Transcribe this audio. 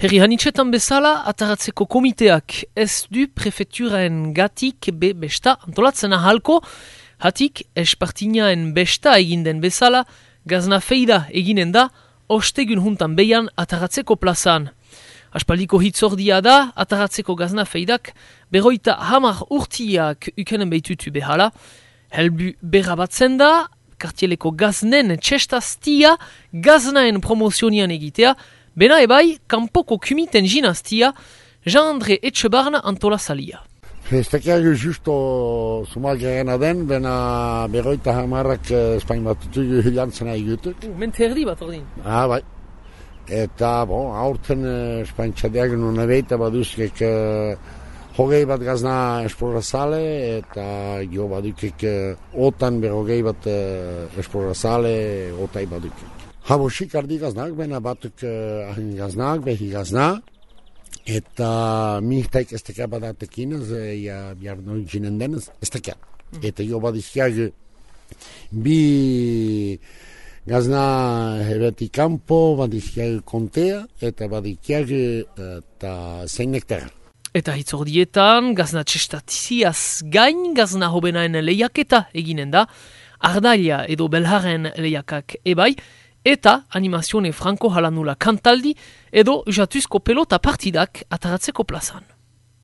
Herri hanitxetan bezala, ataratzeko komiteak ez du prefekturaen gatik be besta antolatzen ahalko, hatik espartinaen besta eginden bezala, gazna feida eginen da, ostegun juntan behan ataratzeko plazan. Aspaldiko hitzordia da, ataratzeko gazna feidak, berroita hamar urtiak ukenen behitutu behala, helbu berrabatzen da, kartieleko gaznen txestaztia, gaznaen promozionian egitea, Bena ebai, kanpoko kumiten jinaztia, Jean-André Etxebarna antola salia. Festekiak justo sumal gerena den, bena berroita hamarrak eh, Espain bat dutu hilantzen nahi gutuk. Uh, Mente erdi bat ordin. Ah, bai. Eta, bon, aurten eh, Espain txadeak nuen abeita baduzkek uh, hogei bat gazna esplorazale, eta jo badukek uh, otan berrogei bat uh, esplorazale, otai badukek. Habo ardi gaznak, baina batuk uh, ahin gaznak, behi gazna. Eta mihtaik ez teka badatekin, ja, bihar noin jinen denez, ez teka. Mm. Eta jo badizkiak bi gazna hebeti kampo, badizkiak kontea, eta badizkiak eta zein nektar. Eta hitzordietan, gazna txestatiziaz gain, gazna hobenaen lehiaketa eginen da, ardalia edo belharen lehiakak ebai, eta animazione franco halanula kantaldi edo jatuzko pelota partidak ataratzeko plazan.